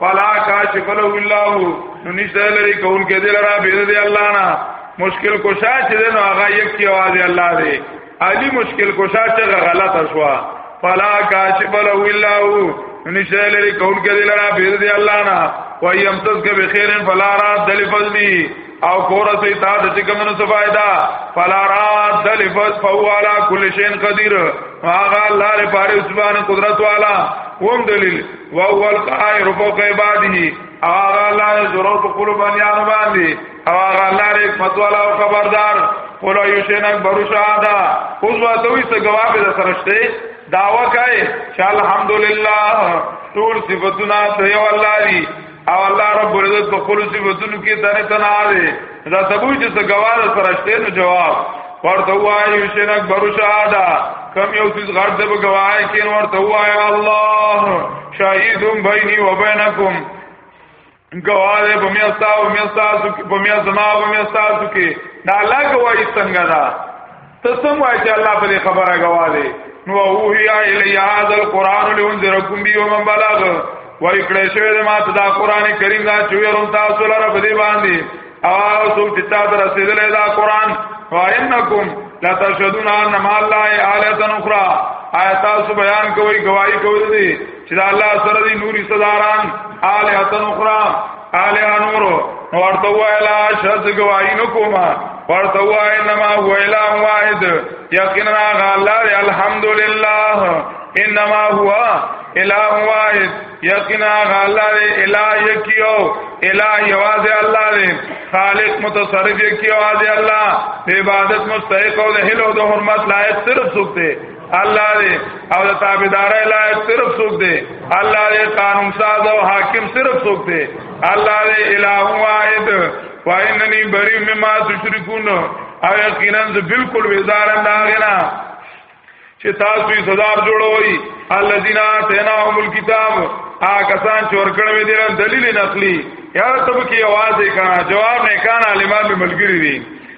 فلا کاشف له الله نو نشته لري کون کې دل را به دې الله نه مشکل کوشا چې نو هغه یک کی आवाज الله دې علی مشکل کوشا چې غلط شوا فلا کاشف له الله نشته لري کون کې دل را به دې الله نه وای هم تذک بخیر فلا را دل فضلی او کورا سی تا د چکمنو سفایدا فلا را دلفت فهو علا کل شین قدیر هغه الله لري پاره سبحان قدرت والا هم دلیل او هو القاهر فوق عباده هغه الله لري زور په قلوب باندې باندې هغه الله لري حکمت والا او خبردار ولا یشین اکبر شهادا اوس واتوي څه گواه به سرشته داوا کوي چې الحمدلله ټول صفاتونه ته یو الله دی او الله رب العزت په خپل صفاتونو کې تنه تنه دی دا سبوی چې څه گواز سره شته نو جواب ورته وایي چې نک برو شهاده کم یو څه غړ د گواهی کې ورته وایي الله شاهدون بیني و بینکم گواهی په میاستا او میاستا په میاسما او میاستا کې دا الله گواهی څنګه ده ته څنګه وایې چې الله په دې خبره گواه دی نو اوهیا الی هذا القران لانذرکم به ومن بلغ وای کړه شوی د ماته دا قران کریم دا چې ورم تاسو لره په دې باندې او څوک چې تاسو ته رسیدلې دا قران وانکم لا تشهدون ان ما الله اله اخرى آیات تاسو بیان کوي گواہی کوي چې دا الله سره دی نوري صداران الہ تن اخرى الہ نور ورته ویلا شذ گواہی نکوما ورته وای انما هو اله واحد یقینا غالار الحمدلله انما هو اله واحد یقینا غالار اله یکیو اله یواز الله دی خالق متصرف یکیو از الله عبادت مستحق او له له حرمت لایق صرف سوکته الله دې او د تابعدار لایق صرف څوک دی الله دې قانون ساز او حاکم صرف څوک دی الله دې الہ واحد فإنني بريء مما تشركون او یقینا ز بالکل وزار انداغنا چې تاسو یې صدار جوړوي الذين آتيناهم الكتاب آ کسان چور کړه وی دي دلیل نقلی یا تب کی आवाज کنا جواب نه کنا علماء ملګری دي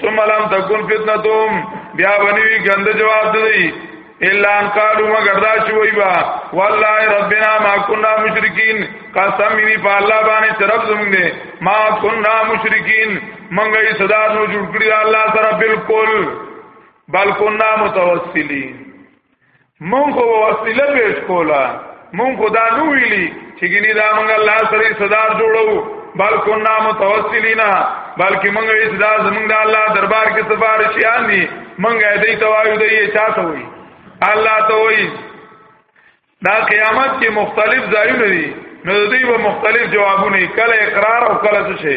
ثم لم تكن فتنتهم بیا بنوی ګند جواب دی الا ان قالوا مگر دا شوی با والله ربنا ما كنا مشرکین قسم می په الله باندې طرف زمونږ نه ما كنا مشرکین منګه یې صدا نو جوړ کړی الله سره بالکل بل كنا متوسلین مونږ خو وسیله پیش کولا مونږ خدا نو ویلی چې ګینه دا مونږ الله سره صدا جوړو بلکې نا متوسلینا بلکې مونږ یې صدا زمونږ د الله دربار کې سفارشیان دي مونږ یې دې توایو دې چاته وي الله ته وي دا قیامت کې مختلف ځایونه دي نو دوی به مختلف جوابونه کله اقرار او کله څه شي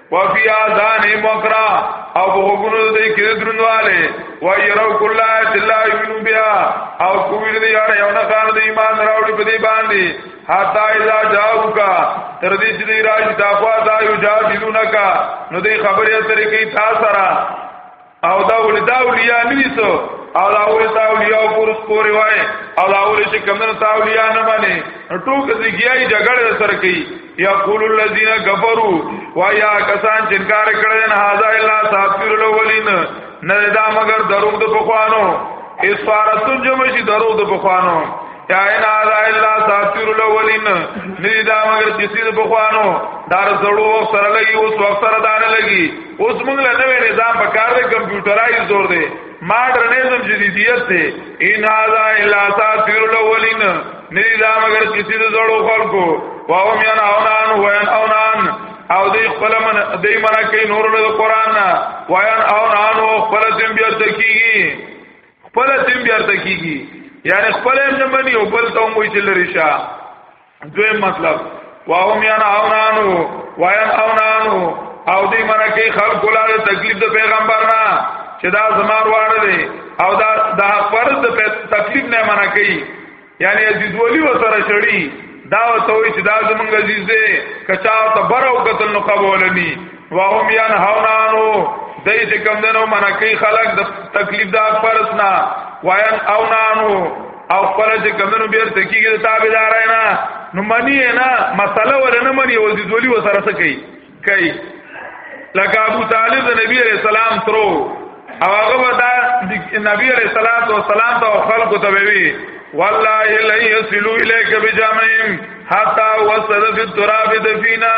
وفي آذان مقرا او بغوګونو دې کې درنواله و يرو کل آیت لا یمنو بیا او کویر دې یاره یو نه کار دې ایمان راوړي په دې باندې حتا اذا جاءوکا تر دې چې دې راځي دا خوا دا یو جادلونکا نو دې خبرې ترې کې تا سره او دا ول دا اولیاء ندي سو او دا ول دا اولیاء پورس پوری وای او دا ول چې کمنو تا اولیاء نه باندې ټوک ځګیای جګړه سره کوي یقول الذین کفروا وایا کسان چې انکار کړي نه هاذا الا ساتیر الاولین نه دا مگر دروغ د بخوانو اسفارتون جمع شي دروغ د بخوانو یا ان هاذا الا ساتیر الاولین نه دا مگر کسی د بخوانو دار زړو سره لګي اوس وخت سره دانه لګي اوس موږ له نوې نظام په کار دی کمپیوټرایز دور دی ماډرنیزم جدیدیت دی ان هاذا الا ساتیر الاولین نه دا مگر کسی د زړو خلکو واو میان اونان وین اونان او دی خپل من دی منا کوي نور له قران نه وین اونان او خپل تیم بیا تکیږي خپل تیم بیا تکیږي یعنی خپل هم نه مني او بل ته مو چې لري شه دوی مطلب واهم یان اونانو وایان اونانو او دې معنی کې خلق لاله تکلیف د پیغمبر نه چې دا زمار واړه دي او دا د فرض د تکلیف نه معنی کوي یعنی عزیز ولی وسره شړی دا وتوي چې دا زمونږ عزیز دی کچا ته برو قتل نو قبولنی وهم ينهون عنه دای چې کم دنو منکی خلق د تکلیف دا پرسنا وین او نانو او خپل چې کم دنو بیر تکیږي د تابعدار نه نو منی نه مسله ور نه منی او د دولی وسره سکی کوي لکه ابو طالب د نبی علیہ السلام ترو او هغه ودا نبی علیہ الصلوۃ والسلام ته خلق ته وی والله لا یصلو الیک بجامعهم حتا وصل فی التراب دفینا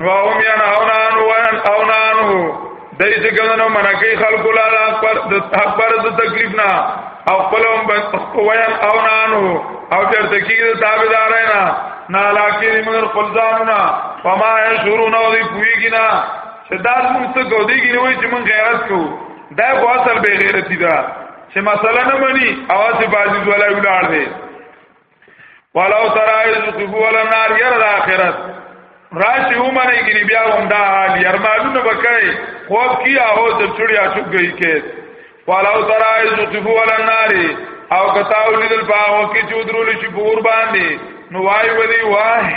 واهم یان او نان وان او نان دای چې ګنو منکې خلق لاله پر د پر د تکلیف نه او خپلهم وان او نان او چرته کیږي تابعدار نه نه لاکې مگر خپل ځانونه فما شروع نه دی کویږي نه چې دا موږ څه کو دیږي نو چې موږ غیرت کو دا په اصل به غیرت دي دا چې مسله نه مني اواز بازی ولا ولاړ دی ولو ترى اذ تبوا النار ير الاخرت راشي ومنه ګری بیا هم دا حال ير معلومه بکای خوب کیا هو د چړیا چوب گئی کې ولو ترى اذ تبوا النار او کتاو لیدل پاو کې چودرول شي پور باندې نو وای ودی وای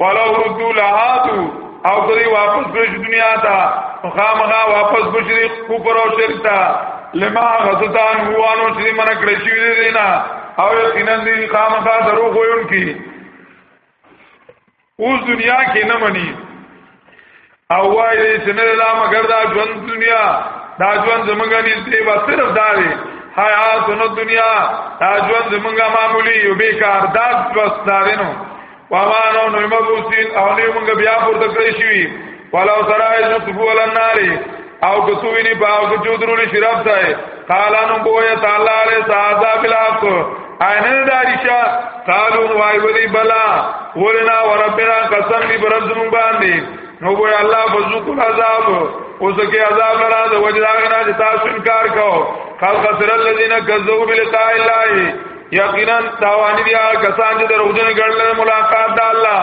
ولو ردو لهاتو او کدی واپس بشی دنیا تا خامغا واپس بشی کفر او شرک تا لما غزتان هوانو چلی من اکڑشی دی دینا او یقینا دی خامغا درو غویون کی اوس دنیا کې نه مني او وایي چې نه لا مگر دا ژوند دنیا دا ژوند زمونږه نږدې به صرف دا دی حیات نو دنیا دا ژوند زمونږه معمولی یو بیکار دا بس دا دی نو وامانو نو مبوسین او نه مونږ بیا پورته کړی شي ولو سرای نطفو ولناری او که تو ویني په او که چودرو لري شراب ځای قالانو بویا تعالی علی ساده بالحق عین دارشا قالو وای ولی بلا ولنا وربنا قسم دی برب زمون باندې نو بویا الله فزوق العذاب اوس کې عذاب لرا د وجراغنا چې تاسو انکار کو قال خسر الذين كذبوا بلقاء الله یقینا تاوانی دي کسان چې دروغجن ګڼل ملاقات د الله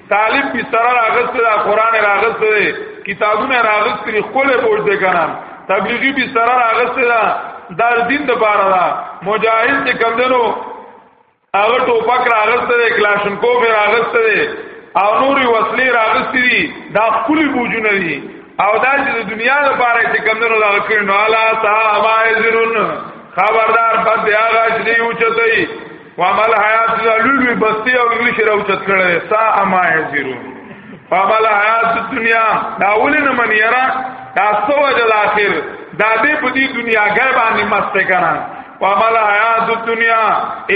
طالب به سره راغست دا قران راغست دی کتابونه راغست دی خپل بوج دی کنه تبلیغی به سره راغست دا دار دین د بار دا مجاهد چې کم دنو هغه ټوپک راغست دی کلاشن کوف راغست دی او نوري وسلې راغست دي دا خپل بوجونه دي او دا چې د دنیا لپاره چې کم دنو دا کړنو الا تا ما یذرون خبردار بد هغه چې دی اوچتای وعمل حیات دا لوی بستی او لوی شرو چت کړه سا اما یزیرو وعمل حیات دنیا دا ولې نه من یرا دا سو اجل اخر دا دې په دې دنیا غیر باندې مست کړه وعمل حیات دنیا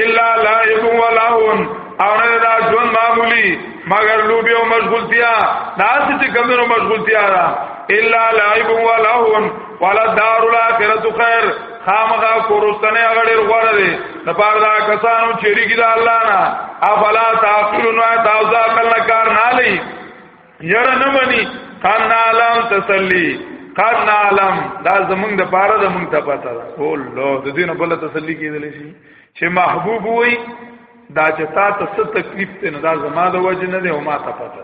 الا لعب ولهون او نه دا ژوند معمولی مگر لوبي او مشغولتیا دا چې کمنو مشغولتیا دا الا لعب ولهون ولا دار الاخرته خیر خامغه کورستنه غړي غوړه دي د پاره دا کسانو چې ریګی د الله نه افلا تعقلون تاسو عقل نه کار نه لې یره نه مني کان عالم تسلی کان عالم دا زمونږ د پاره د مونږ ته پاته ده او لو د دې نه بل تسلی کېدل شي چې محبوب وي دا چې تا ته څه تکلیف ته نه دا زما د وجه نه دی او ما ته پاته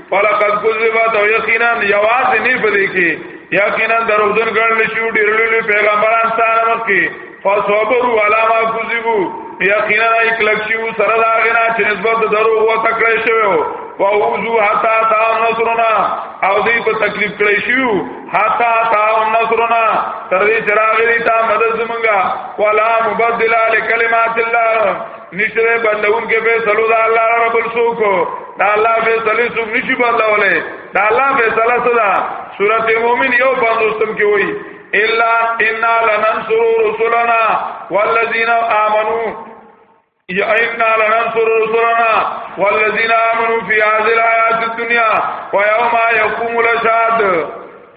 فلقد کذبت او یقینا یواز نه پدې کې یقینا دروغجن ګڼل شو ډېر لوی پیغمبران ستاره مخ کې فصبروا علی ما کذبوا یقینا اکلک شو سره دا غنا چې نسبت دروغ و تکړه شوو فوزو حتا تا نصرنا او دې په تکلیف کړی شو حتا تا نصرنا تر دې چراغ دې تا مدد زمونږه ولا مبدل لکلمات الله نشره بدلون کې فیصلو دا الله رب السوق دا الله فیصله سوق نشي بدلولې دا الله فیصله صدا سورته مومن یو پندوستم کې وایي الا ان لننصر رسلنا والذین آمنو یا اینا لننصر رسلنا والذین آمنو فی هذه الحیات الدنیا و یوم یقوم الاشهاد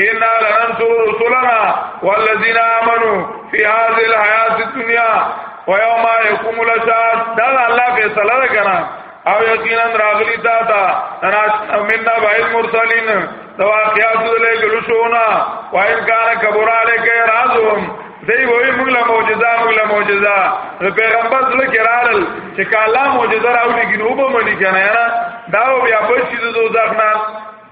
ان لننصر رسلنا والذین آمنوا فی هذه الحیات الدنیا ويوم يقوم الاشهاد دا الله فیصله ده کنه او یقینا راغلی تا تا ناش مننا بعید مرسلین دا واقعات دلې ګلو شونا وان کان کبر علیک رازهم دی وای موږ له معجزه موږ له معجزه پیغمبر سره کرال چې کاله معجزه راوړي ګنوبه منی کنه دا بیا په شي د دوزخ نه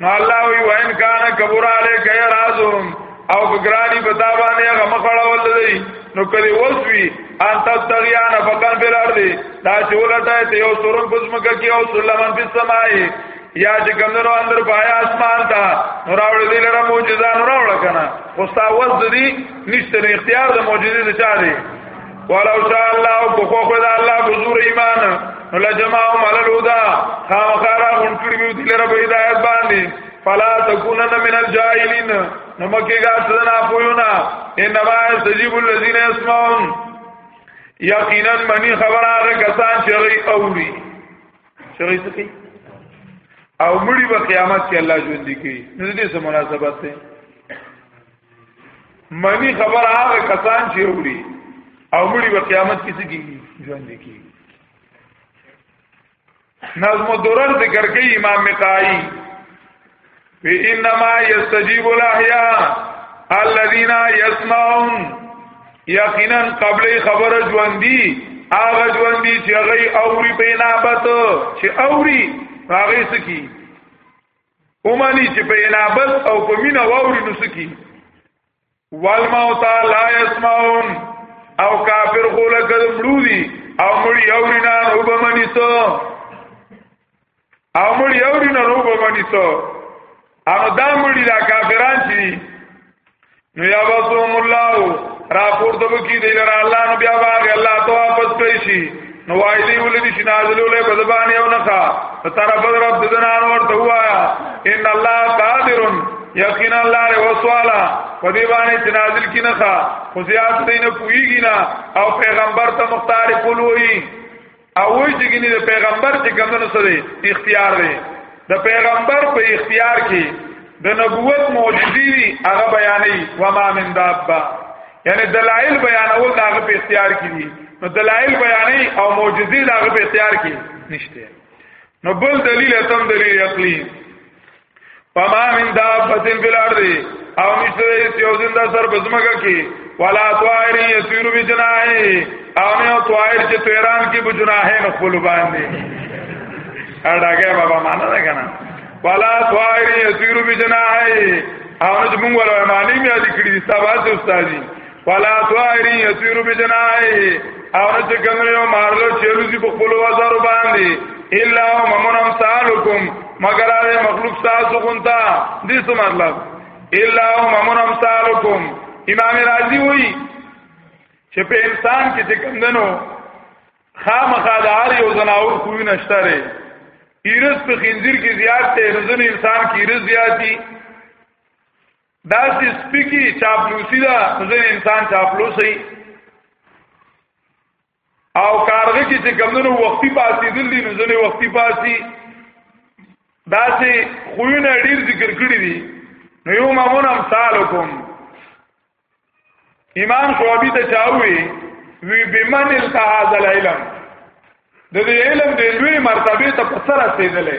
نو الله وی وان کان کبر علی کای رازم او ګرانی په دا باندې هغه مخړول دی نو کلی وسوی ان تغیان فقن بل ارض دا چې ولټه ته یو سورم پزمکه کې او سلمان په سمای یا چې کمنو اندر پایا اسمان تا نوراوړ دې لره معجزه نوراوړ کنه خو تاسو د دې نشته اختیار د معجزې ته چا دی ولو شاء الله کو خو دا الله حضور ایمان ولا جماعو مال الهدى خامخارا غون کړی وی دل رب هدایت باندې فلا تکونن من الجاهلین نو مکه گا سنا پویونا انما استجیب الذین یسمعون یقینا منی خبر هغه کسان چې غي اوري چې غي سکی او مړي په قیامت کې الله ژوند کوي نو دې سره مناسبت ده منی خبر هغه کسان چې وړي او مړي په قیامت کې څه کیږي ژوند کیږي نظم الدرر ذکر کوي امام مقائی فی انما یستجیب الاحیاء الذین یسمعون یقینا قبل خبر ژوندۍ هغه ژوندۍ چې هغه اوري په نابت چې اوري هغه سکی اومانی چې په انابت او په مینا واوري نو سکی والموت لا يسمعون او کافر غول کړه مړو دي او مړی اوري نه او به منی سو او مړی اوري نه او به منی سو او دا مړی دا کافران چې نو یا باسوم الله را پورته وکي دی لره الله نو بیا باغ الله ته واپس کړی شي نو وای دی ولې شي نازلو له بدبان یو نه ښا طرف رب دنان ورته وایا ان الله قادر یقینا الله له وسوالا په دې باندې چې نازل کی نه ښا خو زیات دینه پویږي نه او پیغمبر ته مختار کول وایي او وای چې ګنې د پیغمبر چې کمنو سره اختیار دی د پیغمبر په اختیار کې د نبوت معجزې دي هغه بیانې و ما من دابه یعنی دلایل بیانول دا هغه په اختیار کې دي نو دلایل بیانې او معجزې دا هغه په اختیار کې نشته نو بل دلیل تم دلیل عقلی پما من دابتن فی الارض او نشته هیڅ یو زنده سر په ځمکه کې ولا طائر یسیر بجناحه او نه طائر چې تهران کې بجناحه نه خپل باندې اډاګه بابا معنا ده کنه ولا طائر یسیر بجناحه او نه موږ ولا معنی مې دې کړې دي سبا ته استاد فلا طائری یطیر بجناحه او نه چې کوم یو مارلو چې روزي په خپل وزر باندې الا ممن امثالکم مگر هغه مخلوق تاسو غونتا دې څه مطلب الا ممن امثالکم امام رازی وی چې په انسان کې چې کوم دنو خامخا د هر یو زناور کوی نشته ری ایرز په خنزیر کې زیات ته رزن انسان کې ایرز زیاتی دا چې سپیکی چاپلوسی دا ځین انسان چاپلوسی او کارغه کې چې کمونو وختي پاسې دلی نو ځنه وختي پاسې دا چې خوونه ډیر ذکر کړی دي نو یو مامون امثال کوم امام شعبی ته چاوي وی بمن التهاذ العلم د دې علم د لوی مرتبه ته په سره رسیدلې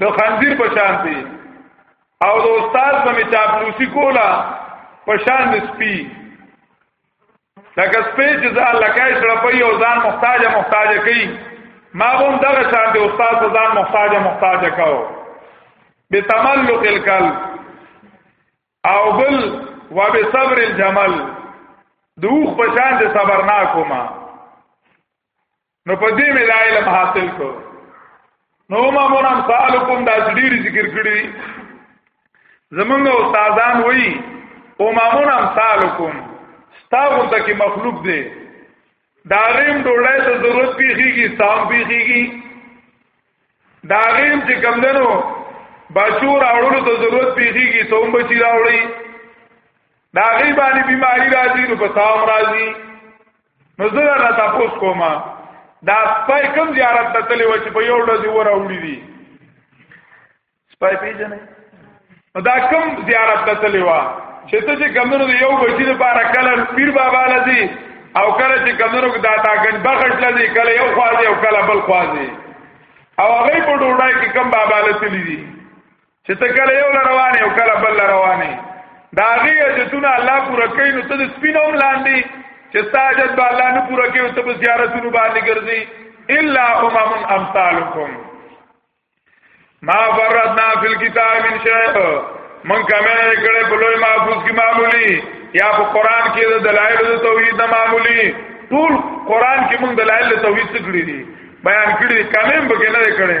د خنزیر په شان دی او د استاد په چاپلوسی کولا په شان د سپی لکه سپی چې ځان لکای سره په یو ځان محتاج محتاج کوي ما هم دغه شان د استاد په ځان محتاج محتاج کاو به تملق الکل او بل و به صبر الجمل دوخ په شان د صبرناکو ما نو په دې مې دا علم حاصل کو نو ما مور هم سوال کوم دا ډیر ذکر کړی زمونږ استادان وایي او ما مور هم سوال کوم ستاسو ته کې مخلوق دی دا غیم ډوړای ته ضرورت پیږي سام پیږي دا غیم چې کم دنو بچور اورلو ته ضرورت پیږي سوم بچی راوړي دا غیبانی بیماری راځي نو په سام راځي نو زه را تاسو کوم دا سپای کوم زیارت ته تللی و چې په یو ډول ور اوړي دي سپای پیژنې نو دا کوم زیارت ته تللی و چې ته چې کمونو د یو بچی لپاره کله پیر بابا لذي او کله چې کمونو دا تاګن بغټ لذي کله یو خوازي او کله بل خوازي او هغه په ډوډۍ کې کم بابا لته لیدي چې ته کله یو روانه او کله بل روانه دا غي حاجتونه الله پوره کوي نو ته سپینوم لاندې چې ساجد به الله نه پوره کوي او ته زیارتونو باندې ګرځي الا امم امثالکم ما فرضنا فی الكتاب من شیء من کمه کړه په لوی محفوظ کې معمولی یا په قران کې د دلایل د توحید معمولی ټول قران کې موږ دلایل د توحید څخه کړی دي بیان کړی کمه به نه کړی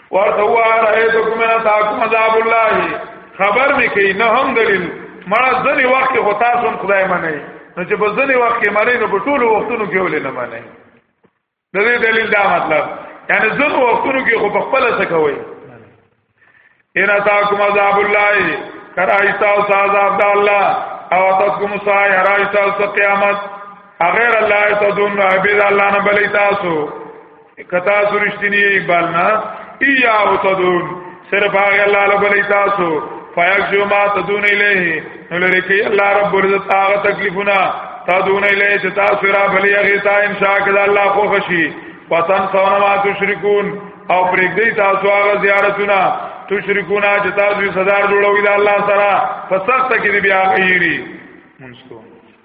ورته واره ایتو کومه تاسو مذاب الله خبر مې کوي نه هم دلیل مړه ځنی وخت خو تاسو هم خدای منئ نو چې په ځنی وخت کې مړې نو په ټولو وختونو کې ولې نه منئ د دې دلیل دا مطلب یعنی ځنو وختونو کې خو په خپل څه کوي ان تاسو مذاب الله کرایستا او عذاب د الله او تاسو مصای هرایستا او قیامت اغیر الله تدون عبید الله نه بلی تاسو کتا سرشتنی اقبال نا ایا او تدون صرف هغه الله لبلی تاسو فیکشو ما تدون الیه نو لري کې الله رب العزت هغه تکلیفونه تدون الیه چې تاسو را بلی هغه تا ان شاء الله الله خو خشي وطن سونه ما تشرکون او پرېږدي تاسو هغه زیارتونه تشرکون چې تاسو صدر جوړوي د الله سره فسخت کې بیا غیری منسکو